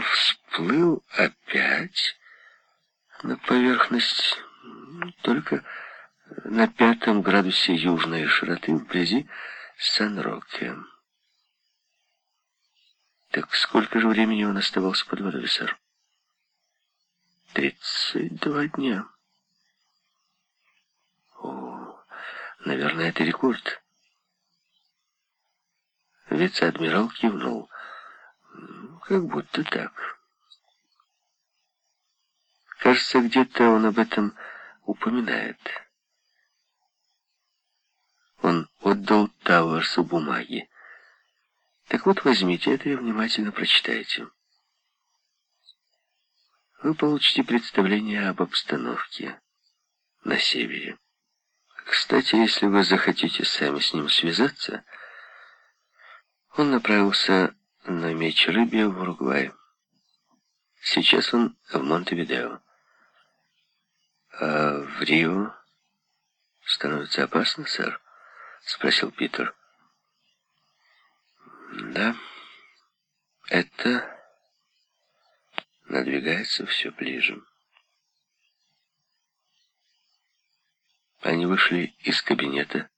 всплыл опять на поверхность только на пятом градусе южной широты вблизи Сан-Роке. Так сколько же времени он оставался под водой, сэр? Тридцать два дня. О, наверное, это рекорд. Вице-адмирал кивнул. Как будто так. Кажется, где-то он об этом упоминает. Он отдал Тауэрсу бумаги. Так вот, возьмите это и внимательно прочитайте. Вы получите представление об обстановке на севере. Кстати, если вы захотите сами с ним связаться, он направился на меч рыбе в Уругвай. Сейчас он в Монтевидео. А в Рио становится опасно, сэр? Спросил Питер. Да, это надвигается все ближе. Они вышли из кабинета.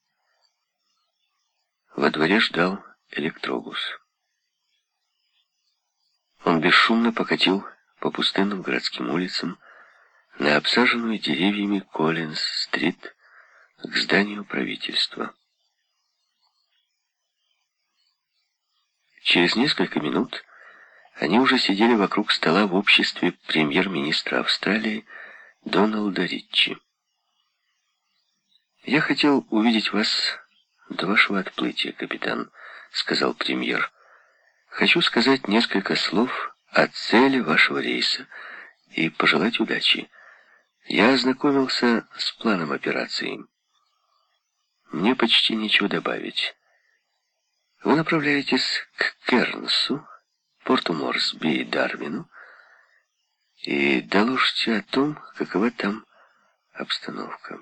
Во дворе ждал электробус. Он бесшумно покатил по пустынным городским улицам на обсаженную деревьями Коллинз-стрит к зданию правительства. Через несколько минут они уже сидели вокруг стола в обществе премьер-министра Австралии Доналда Ритчи. «Я хотел увидеть вас до вашего отплытия, капитан», — сказал премьер. «Хочу сказать несколько слов о цели вашего рейса и пожелать удачи. Я ознакомился с планом операции. Мне почти нечего добавить». Вы направляетесь к Кернсу, порту Морсби и Дарвину и доложите о том, какова там обстановка.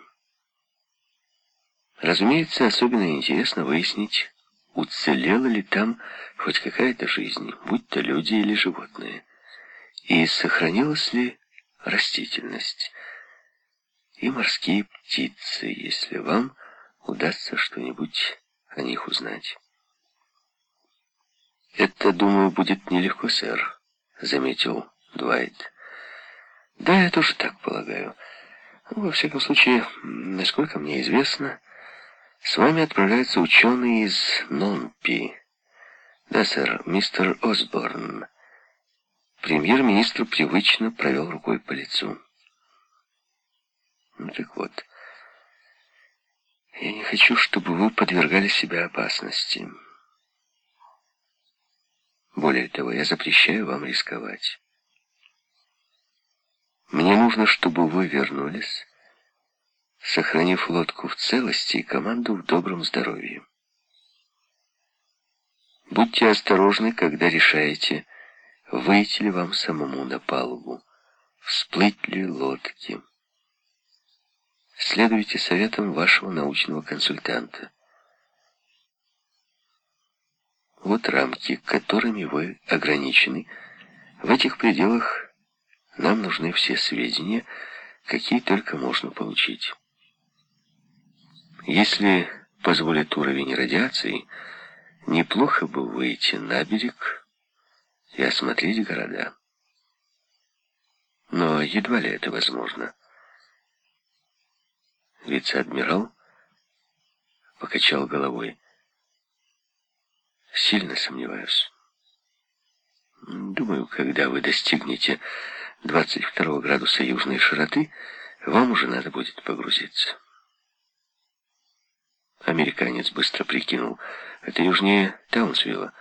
Разумеется, особенно интересно выяснить, уцелела ли там хоть какая-то жизнь, будь то люди или животные, и сохранилась ли растительность и морские птицы, если вам удастся что-нибудь о них узнать. «Это, думаю, будет нелегко, сэр», — заметил Дуайт. «Да, я тоже так полагаю. Во всяком случае, насколько мне известно, с вами отправляется ученый из Нонпи. Да, сэр, мистер Осборн». Премьер-министр привычно провел рукой по лицу. Ну так вот, я не хочу, чтобы вы подвергали себя опасности. Более того, я запрещаю вам рисковать. Мне нужно, чтобы вы вернулись, сохранив лодку в целости и команду в добром здоровье. Будьте осторожны, когда решаете, выйти ли вам самому на палубу, всплыть ли лодки. Следуйте советам вашего научного консультанта. Вот рамки, которыми вы ограничены. В этих пределах нам нужны все сведения, какие только можно получить. Если позволит уровень радиации, неплохо бы выйти на берег и осмотреть города. Но едва ли это возможно. Вице-адмирал покачал головой. Сильно сомневаюсь. Думаю, когда вы достигнете 22 градуса южной широты, вам уже надо будет погрузиться. Американец быстро прикинул. Это южнее Таунсвилла.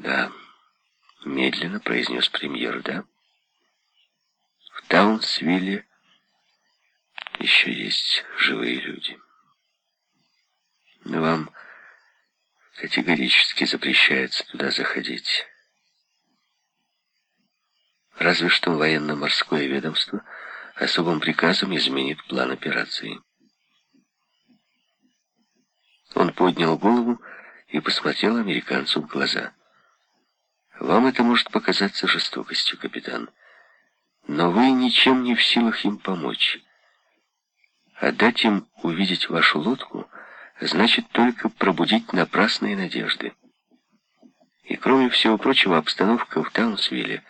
Да, медленно произнес премьер, да. В Таунсвилле еще есть живые люди. Вам категорически запрещается туда заходить. Разве что военно-морское ведомство особым приказом изменит план операции. Он поднял голову и посмотрел американцу в глаза. Вам это может показаться жестокостью, капитан. Но вы ничем не в силах им помочь. А дать им увидеть вашу лодку значит только пробудить напрасные надежды. И кроме всего прочего, обстановка в Таунсвилле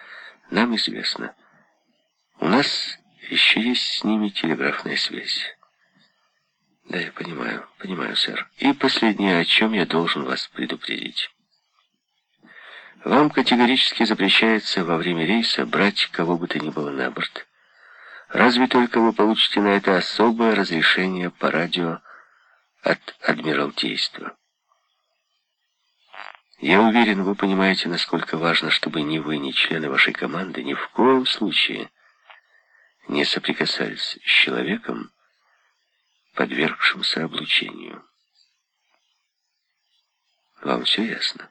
нам известна. У нас еще есть с ними телеграфная связь. Да, я понимаю, понимаю, сэр. И последнее, о чем я должен вас предупредить. Вам категорически запрещается во время рейса брать кого бы то ни было на борт. Разве только вы получите на это особое разрешение по радио от Адмиралтейства. Я уверен, вы понимаете, насколько важно, чтобы ни вы, ни члены вашей команды ни в коем случае не соприкасались с человеком, подвергшимся облучению. Вам все ясно?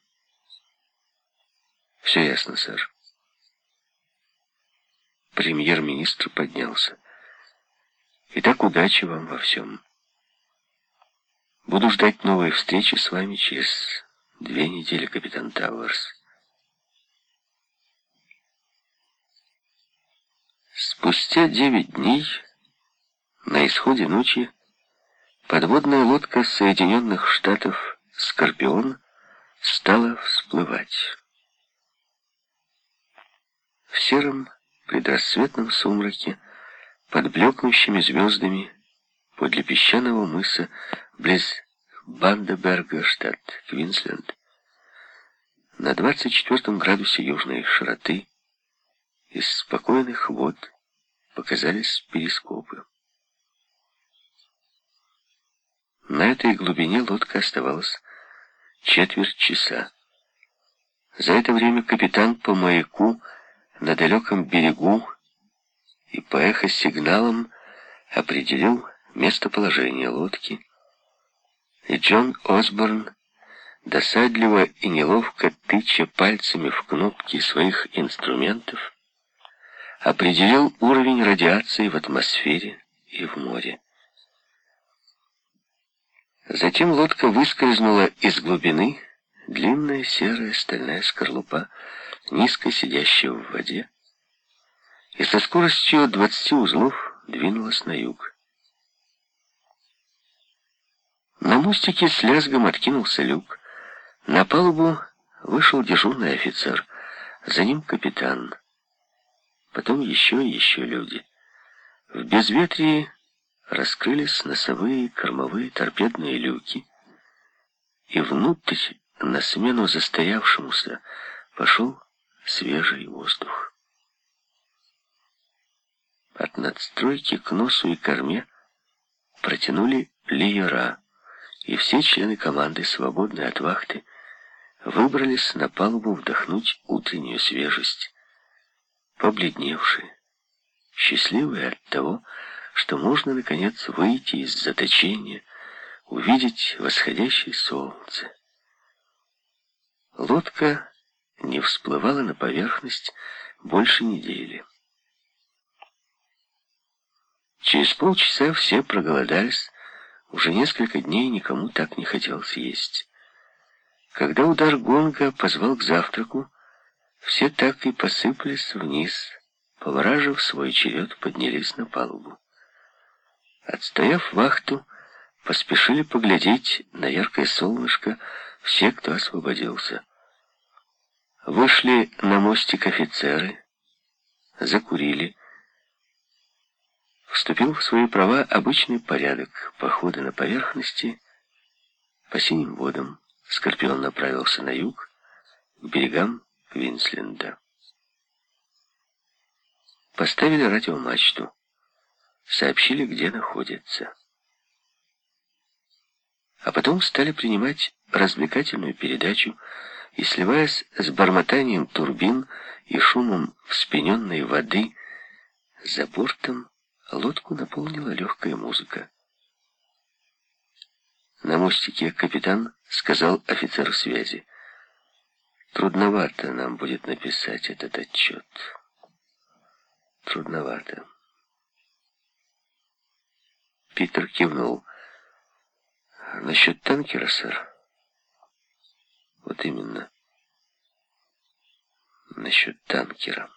Все ясно, сэр. Премьер-министр поднялся. Итак, удачи вам во всем. Буду ждать новой встречи с вами через две недели, капитан Тауэрс. Спустя девять дней, на исходе ночи, подводная лодка Соединенных Штатов «Скорпион» стала всплывать. В сером предрассветном сумраке, под блекнущими звездами, подле песчаного мыса, близ Бандеберга, штат Квинсленд, на 24 градусе южной широты из спокойных вод показались перископы. На этой глубине лодка оставалась четверть часа. За это время капитан по маяку на далеком берегу и по эхосигналам определил местоположение лодки, и Джон Осборн, досадливо и неловко тыча пальцами в кнопки своих инструментов, определил уровень радиации в атмосфере и в море. Затем лодка выскользнула из глубины, длинная серая стальная скорлупа, низко сидящая в воде, и со скоростью 20 узлов двинулась на юг. На мостике с лязгом откинулся люк. На палубу вышел дежурный офицер, за ним капитан. Потом еще и еще люди. В безветрии раскрылись носовые, кормовые, торпедные люки, и внутрь, на смену застоявшемуся, пошел свежий воздух. От надстройки к носу и корме протянули леера, и все члены команды, свободные от вахты, выбрались на палубу вдохнуть утреннюю свежесть, побледневшие, счастливые от того, что можно, наконец, выйти из заточения, увидеть восходящее солнце. Лодка не всплывала на поверхность больше недели. Через полчаса все проголодались, уже несколько дней никому так не хотелось есть. Когда удар гонга позвал к завтраку, все так и посыпались вниз. Повара свой черед поднялись на палубу. Отстояв вахту, поспешили поглядеть на яркое солнышко все, кто освободился. Вышли на мостик офицеры, закурили, вступил в свои права обычный порядок похода на поверхности по синим водам. Скорпион направился на юг, к берегам Квинсленда. Поставили радиомачту, сообщили, где находится. А потом стали принимать развлекательную передачу и, сливаясь с бормотанием турбин и шумом вспененной воды за бортом, Лодку наполнила легкая музыка. На мостике капитан сказал офицеру связи. Трудновато нам будет написать этот отчет. Трудновато. Питер кивнул. Насчет танкера, сэр? Вот именно. насчет танкера.